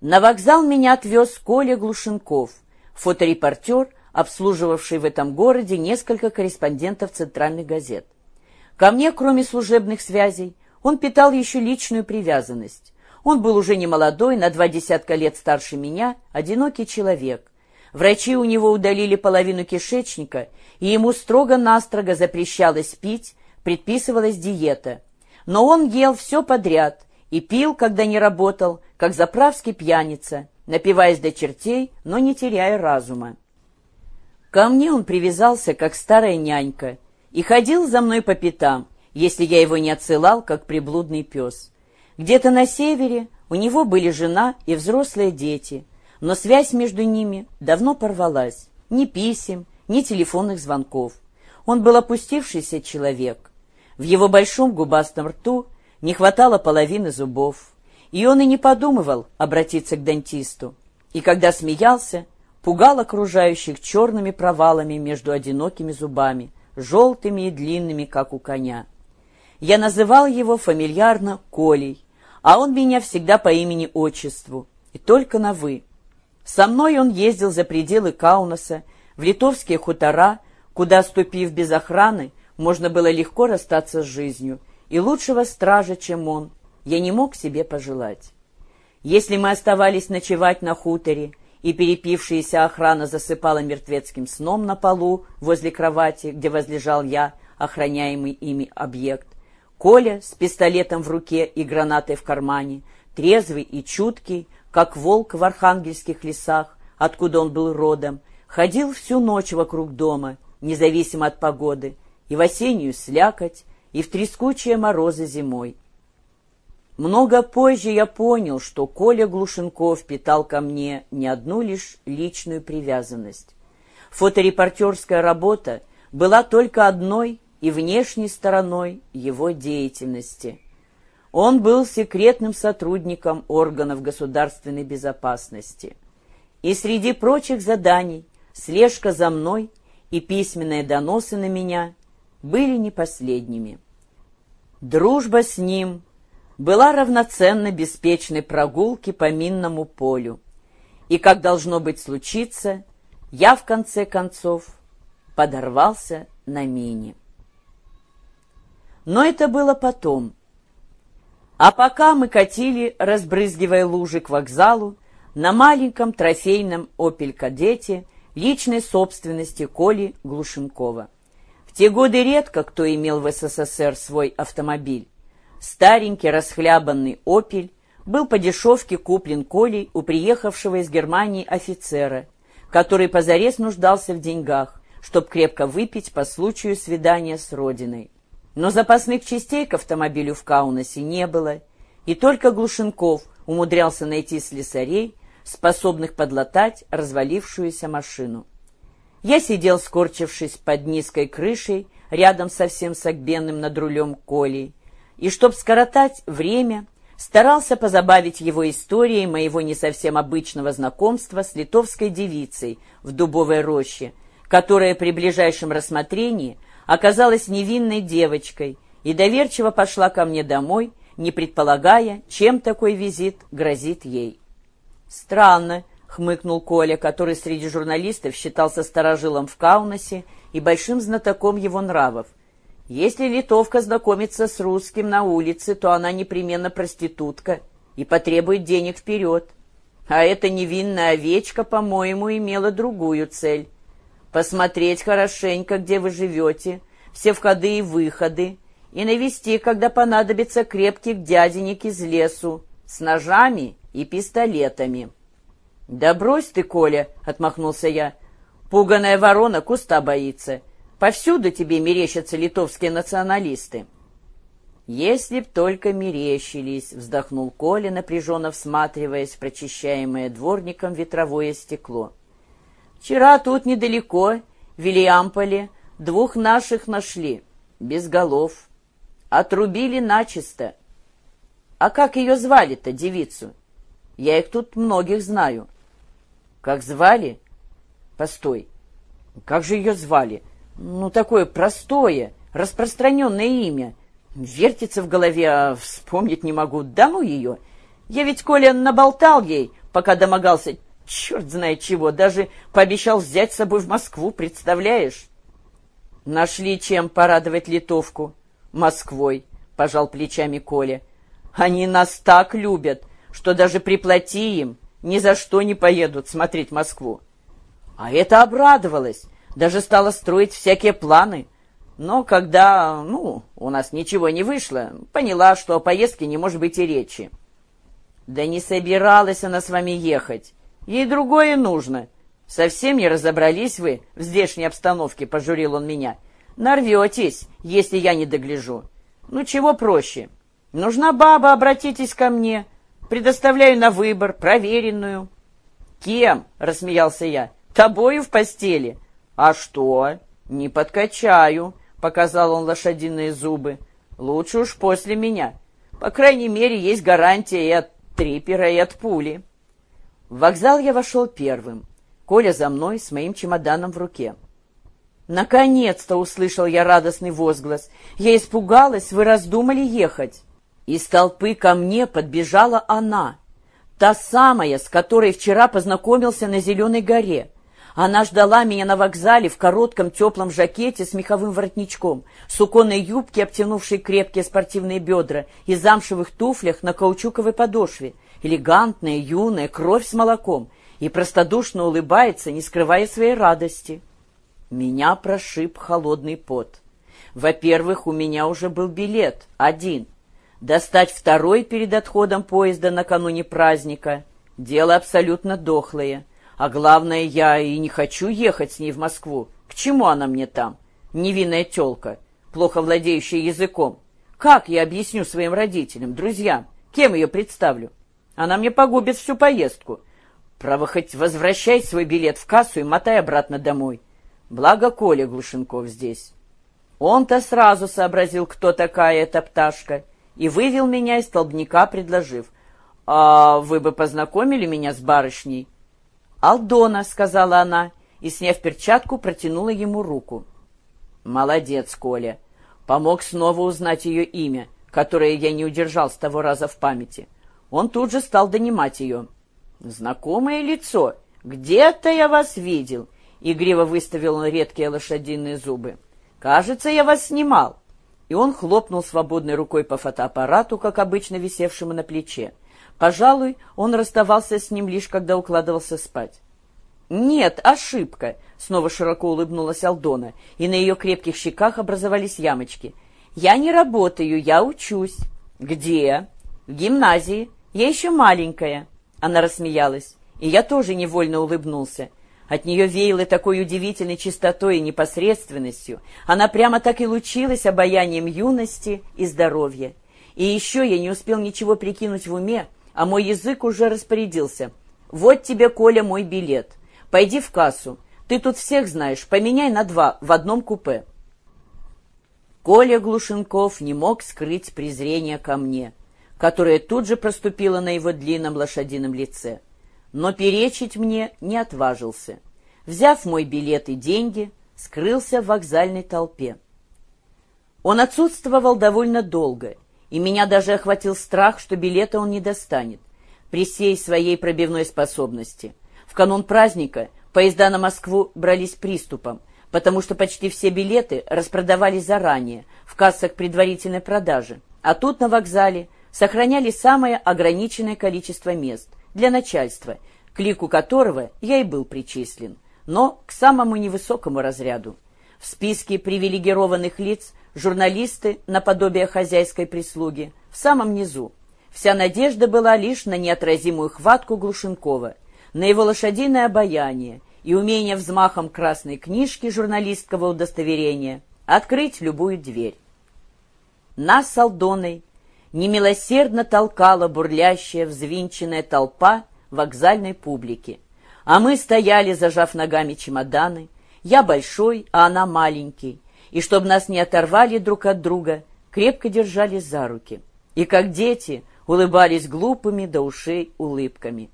На вокзал меня отвез Коля Глушенков, фоторепортер, обслуживавший в этом городе несколько корреспондентов центральных газет. Ко мне, кроме служебных связей, он питал еще личную привязанность. Он был уже не молодой, на два десятка лет старше меня, одинокий человек. Врачи у него удалили половину кишечника, и ему строго-настрого запрещалось пить, предписывалась диета. Но он ел все подряд и пил, когда не работал, как заправский пьяница, напиваясь до чертей, но не теряя разума. Ко мне он привязался, как старая нянька, и ходил за мной по пятам, если я его не отсылал, как приблудный пес. Где-то на севере у него были жена и взрослые дети, но связь между ними давно порвалась. Ни писем, ни телефонных звонков. Он был опустившийся человек. В его большом губастом рту не хватало половины зубов. И он и не подумывал обратиться к дантисту. И когда смеялся, пугал окружающих черными провалами между одинокими зубами, желтыми и длинными, как у коня. Я называл его фамильярно Колей, а он меня всегда по имени-отчеству, и только на «вы». Со мной он ездил за пределы Каунаса, в литовские хутора, куда, ступив без охраны, можно было легко расстаться с жизнью, и лучшего стража, чем он, я не мог себе пожелать. Если мы оставались ночевать на хуторе, и перепившаяся охрана засыпала мертвецким сном на полу возле кровати, где возлежал я, охраняемый ими объект, Коля с пистолетом в руке и гранатой в кармане, трезвый и чуткий, как волк в архангельских лесах, откуда он был родом, ходил всю ночь вокруг дома, независимо от погоды, и в осеннюю слякоть, и в трескучие морозы зимой. Много позже я понял, что Коля Глушенков питал ко мне не одну лишь личную привязанность. Фоторепортерская работа была только одной и внешней стороной его деятельности. Он был секретным сотрудником органов государственной безопасности. И среди прочих заданий слежка за мной и письменные доносы на меня были не последними. Дружба с ним была равноценна беспечной прогулке по минному полю. И, как должно быть случиться, я, в конце концов, подорвался на мине. Но это было потом. А пока мы катили, разбрызгивая лужи к вокзалу, на маленьком трофейном «Опель-кадете» личной собственности Коли Глушенкова. Те годы редко кто имел в СССР свой автомобиль. Старенький расхлябанный «Опель» был по дешевке куплен Колей у приехавшего из Германии офицера, который позарез нуждался в деньгах, чтоб крепко выпить по случаю свидания с родиной. Но запасных частей к автомобилю в Каунасе не было, и только Глушенков умудрялся найти слесарей, способных подлатать развалившуюся машину. Я сидел, скорчившись под низкой крышей, рядом со всем согбенным над рулем Колей, и, чтоб скоротать время, старался позабавить его историей моего не совсем обычного знакомства с литовской девицей в дубовой роще, которая при ближайшем рассмотрении оказалась невинной девочкой и доверчиво пошла ко мне домой, не предполагая, чем такой визит грозит ей. «Странно», — хмыкнул Коля, который среди журналистов считался старожилом в Каунасе и большим знатоком его нравов. Если литовка знакомится с русским на улице, то она непременно проститутка и потребует денег вперед. А эта невинная овечка, по-моему, имела другую цель. Посмотреть хорошенько, где вы живете, все входы и выходы, и навести, когда понадобится крепких дяденек из лесу, с ножами и пистолетами. «Да брось ты, Коля!» — отмахнулся я. «Пуганая ворона куста боится. Повсюду тебе мерещатся литовские националисты». «Если б только мерещились», — вздохнул Коля, напряженно всматриваясь в прочищаемое дворником ветровое стекло. «Вчера тут недалеко, в Вильямполе, двух наших нашли, без голов. Отрубили начисто. А как ее звали-то, девицу? Я их тут многих знаю». «Как звали?» «Постой, как же ее звали?» Ну, такое простое, распространенное имя. Вертится в голове, а вспомнить не могу. Да ну ее. Я ведь, Коля, наболтал ей, пока домогался черт знает чего, даже пообещал взять с собой в Москву, представляешь? Нашли чем порадовать литовку. Москвой, пожал плечами Коля. Они нас так любят, что даже приплати им, ни за что не поедут смотреть Москву. А это обрадовалась, даже стала строить всякие планы. Но когда, ну, у нас ничего не вышло, поняла, что о поездке не может быть и речи. Да не собиралась она с вами ехать. Ей другое нужно. Совсем не разобрались вы в здешней обстановке, пожурил он меня. Нарветесь, если я не догляжу. Ну, чего проще? Нужна баба, обратитесь ко мне. Предоставляю на выбор, проверенную. Кем? — рассмеялся я. Тобою в постели. А что? Не подкачаю, — показал он лошадиные зубы. Лучше уж после меня. По крайней мере, есть гарантия и от трипера, и от пули. В вокзал я вошел первым. Коля за мной с моим чемоданом в руке. «Наконец-то!» — услышал я радостный возглас. «Я испугалась, вы раздумали ехать!» Из толпы ко мне подбежала она, та самая, с которой вчера познакомился на Зеленой горе. Она ждала меня на вокзале в коротком теплом жакете с меховым воротничком, суконной юбке, обтянувшей крепкие спортивные бедра, и замшевых туфлях на каучуковой подошве — элегантная, юная, кровь с молоком, и простодушно улыбается, не скрывая своей радости. Меня прошиб холодный пот. Во-первых, у меня уже был билет, один. Достать второй перед отходом поезда накануне праздника — дело абсолютно дохлое. А главное, я и не хочу ехать с ней в Москву. К чему она мне там? Невинная тёлка, плохо владеющая языком. Как я объясню своим родителям, друзьям? Кем ее представлю? Она мне погубит всю поездку. Право, хоть возвращай свой билет в кассу и мотай обратно домой. Благо Коля Глушенков здесь. Он-то сразу сообразил, кто такая эта пташка, и вывел меня из столбняка, предложив. «А вы бы познакомили меня с барышней?» «Алдона», — сказала она, и, сняв перчатку, протянула ему руку. «Молодец, Коля. Помог снова узнать ее имя, которое я не удержал с того раза в памяти. Он тут же стал донимать ее. «Знакомое лицо! Где-то я вас видел!» Игриво выставил он редкие лошадиные зубы. «Кажется, я вас снимал!» И он хлопнул свободной рукой по фотоаппарату, как обычно висевшему на плече. Пожалуй, он расставался с ним лишь когда укладывался спать. «Нет, ошибка!» — снова широко улыбнулась Алдона, и на ее крепких щеках образовались ямочки. «Я не работаю, я учусь». «Где?» «В гимназии. «Я еще маленькая», — она рассмеялась, и я тоже невольно улыбнулся. От нее веяло такой удивительной чистотой и непосредственностью. Она прямо так и лучилась обаянием юности и здоровья. И еще я не успел ничего прикинуть в уме, а мой язык уже распорядился. «Вот тебе, Коля, мой билет. Пойди в кассу. Ты тут всех знаешь, поменяй на два в одном купе». Коля Глушенков не мог скрыть презрение ко мне которая тут же проступила на его длинном лошадином лице. Но перечить мне не отважился. Взяв мой билет и деньги, скрылся в вокзальной толпе. Он отсутствовал довольно долго, и меня даже охватил страх, что билета он не достанет, при всей своей пробивной способности. В канун праздника поезда на Москву брались приступом, потому что почти все билеты распродавались заранее, в кассах предварительной продажи, а тут на вокзале – сохраняли самое ограниченное количество мест для начальства, к лику которого я и был причислен, но к самому невысокому разряду. В списке привилегированных лиц журналисты, наподобие хозяйской прислуги, в самом низу. Вся надежда была лишь на неотразимую хватку Глушенкова, на его лошадиное обаяние и умение взмахом красной книжки журналистского удостоверения открыть любую дверь. Нас с Алдоной немилосердно толкала бурлящая, взвинченная толпа вокзальной публики. А мы стояли, зажав ногами чемоданы, я большой, а она маленький, и чтобы нас не оторвали друг от друга, крепко держались за руки. И как дети улыбались глупыми до ушей улыбками.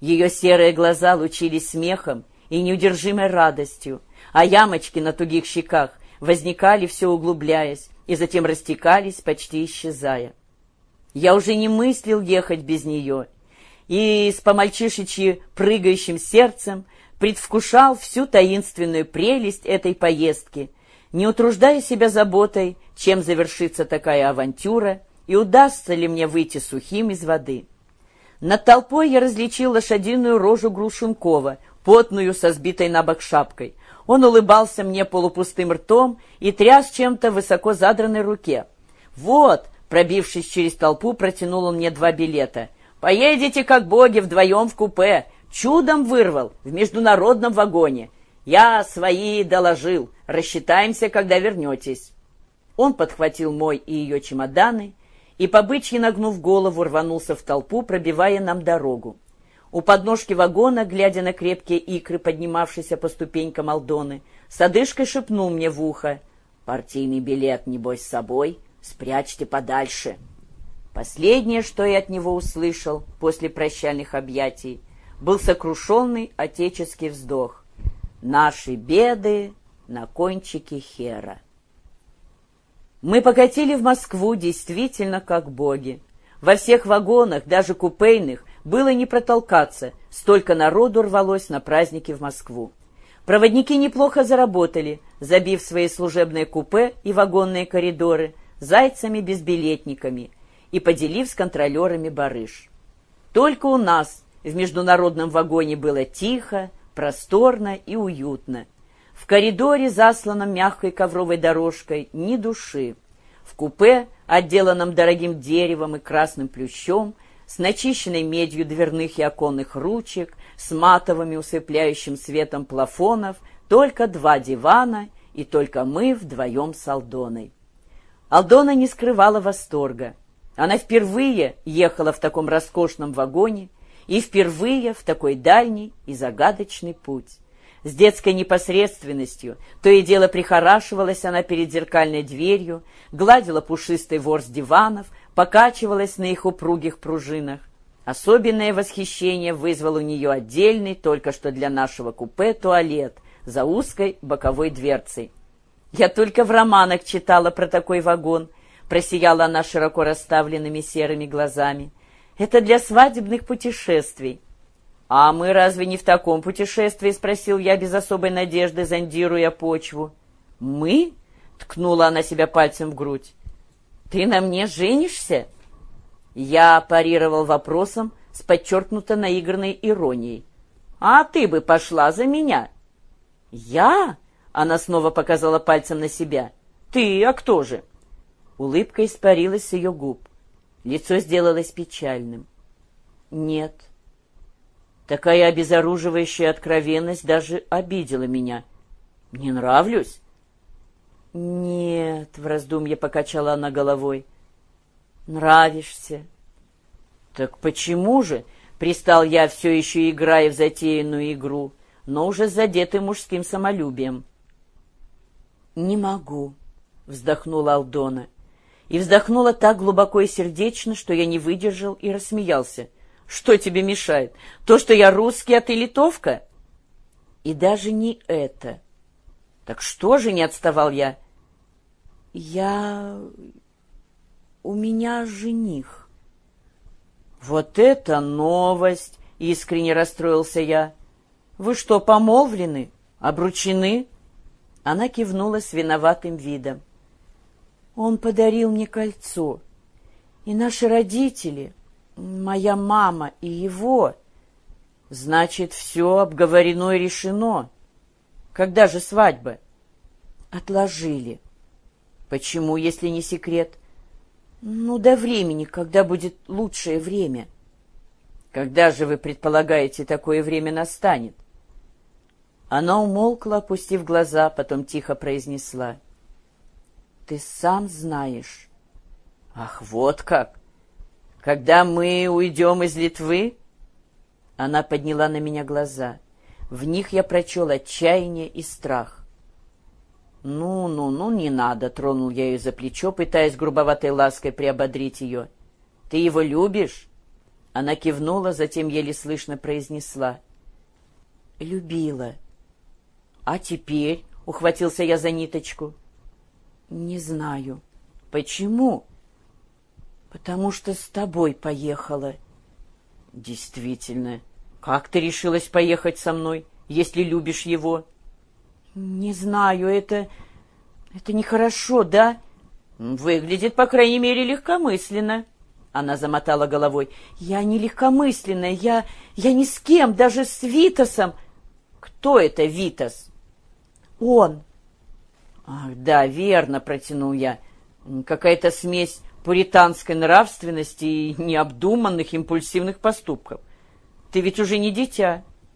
Ее серые глаза лучились смехом и неудержимой радостью, а ямочки на тугих щеках возникали все углубляясь и затем растекались, почти исчезая. Я уже не мыслил ехать без нее. и с помальчишечьи прыгающим сердцем предвкушал всю таинственную прелесть этой поездки, не утруждая себя заботой, чем завершится такая авантюра и удастся ли мне выйти сухим из воды. Над толпой я различил лошадиную рожу Глушенкова, потную со сбитой на бок шапкой. Он улыбался мне полупустым ртом и тряс чем-то высоко задранной руке. «Вот!» — пробившись через толпу, протянул он мне два билета. «Поедете, как боги, вдвоем в купе. Чудом вырвал в международном вагоне. Я свои доложил. Рассчитаемся, когда вернетесь». Он подхватил мой и ее чемоданы и, побычьи нагнув голову, рванулся в толпу, пробивая нам дорогу. У подножки вагона, глядя на крепкие икры, поднимавшиеся по ступенькам Алдоны, с одышкой шепнул мне в ухо. «Партийный билет, небось, с собой? Спрячьте подальше». Последнее, что я от него услышал после прощальных объятий, был сокрушенный отеческий вздох. «Наши беды на кончике хера». Мы покатили в Москву действительно как боги. Во всех вагонах, даже купейных, было не протолкаться, столько народу рвалось на праздники в Москву. Проводники неплохо заработали, забив свои служебные купе и вагонные коридоры зайцами-безбилетниками и поделив с контролерами барыш. Только у нас в международном вагоне было тихо, просторно и уютно. В коридоре, засланном мягкой ковровой дорожкой, ни души. В купе, отделанном дорогим деревом и красным плющом, с начищенной медью дверных и оконных ручек, с матовыми усыпляющим светом плафонов, только два дивана и только мы вдвоем с Алдоной. Алдона не скрывала восторга. Она впервые ехала в таком роскошном вагоне и впервые в такой дальний и загадочный путь. С детской непосредственностью то и дело прихорашивалась она перед зеркальной дверью, гладила пушистый ворс диванов, покачивалась на их упругих пружинах. Особенное восхищение вызвал у нее отдельный, только что для нашего купе, туалет за узкой боковой дверцей. «Я только в романах читала про такой вагон», — просияла она широко расставленными серыми глазами. «Это для свадебных путешествий». «А мы разве не в таком путешествии?» — спросил я без особой надежды, зондируя почву. «Мы?» — ткнула она себя пальцем в грудь. «Ты на мне женишься?» Я парировал вопросом с подчеркнуто наигранной иронией. «А ты бы пошла за меня!» «Я?» — она снова показала пальцем на себя. «Ты, а кто же?» Улыбка испарилась с ее губ. Лицо сделалось печальным. «Нет». Такая обезоруживающая откровенность даже обидела меня. «Не нравлюсь?» «Нет», — в раздумье покачала она головой. «Нравишься». «Так почему же?» — пристал я, все еще играя в затеянную игру, но уже задетый мужским самолюбием. «Не могу», — вздохнула Алдона. И вздохнула так глубоко и сердечно, что я не выдержал и рассмеялся. Что тебе мешает? То, что я русский, а ты литовка? И даже не это. Так что же, не отставал я? Я... У меня жених. Вот это новость! Искренне расстроился я. Вы что, помолвлены? Обручены? Она кивнула с виноватым видом. Он подарил мне кольцо. И наши родители моя мама и его. Значит, все обговорено и решено. Когда же свадьба? Отложили. Почему, если не секрет? Ну, до времени, когда будет лучшее время. Когда же вы предполагаете, такое время настанет? Она умолкла, опустив глаза, потом тихо произнесла. Ты сам знаешь. Ах, вот как! Когда мы уйдем из Литвы...» Она подняла на меня глаза. В них я прочел отчаяние и страх. «Ну, ну, ну, не надо», — тронул я ее за плечо, пытаясь грубоватой лаской приободрить ее. «Ты его любишь?» Она кивнула, затем еле слышно произнесла. «Любила». «А теперь?» — ухватился я за ниточку. «Не знаю». «Почему?» потому что с тобой поехала. Действительно, как ты решилась поехать со мной, если любишь его? Не знаю, это... это нехорошо, да? Выглядит, по крайней мере, легкомысленно. Она замотала головой. Я не легкомысленная, я... я ни с кем, даже с Витасом. Кто это Витас? Он. Ах, да, верно, протянул я. Какая-то смесь пуританской нравственности и необдуманных импульсивных поступков. Ты ведь уже не дитя.